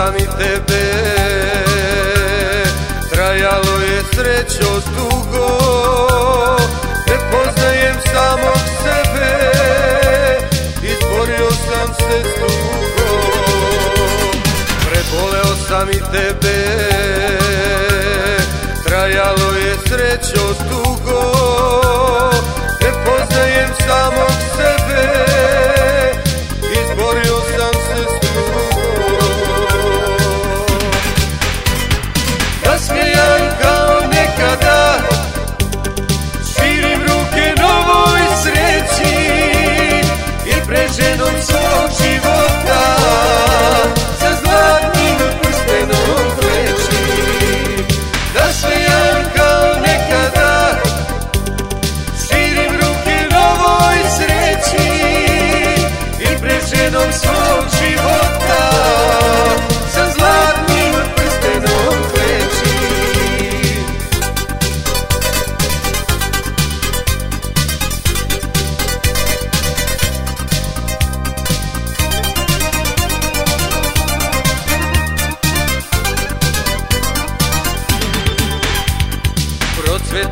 sam i tebe. Trajalo je srećo dugo. Ne poznajem samog sebe. Izborio sam se s tugom Preboleo sam i tebe. Trajalo je srećo dugo.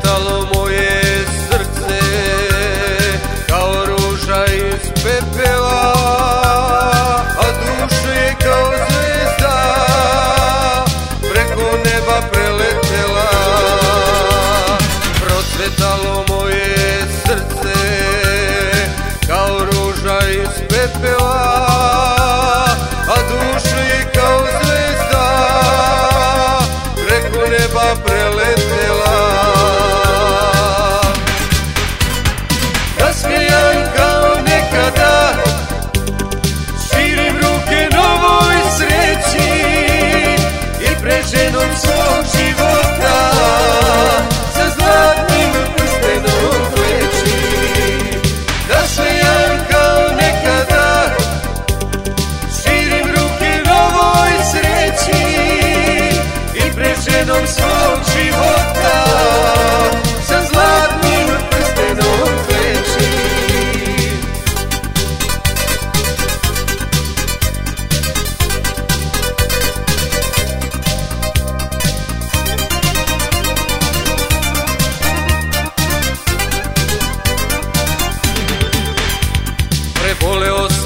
metal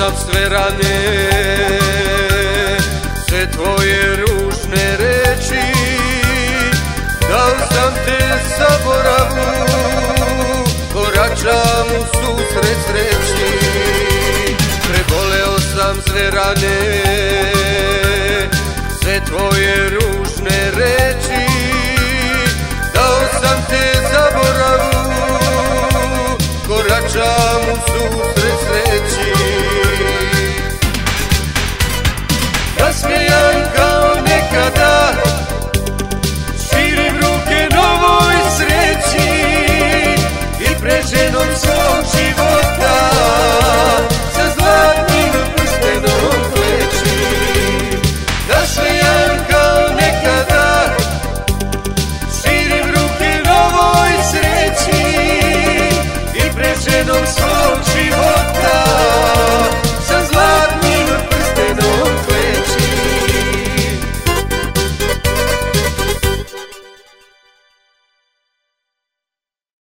sad sve rane Sve tvoje ružne reči. Da li sam te zaboravu Koračam u susret sreći. Preboleo sam sve rane Trust me.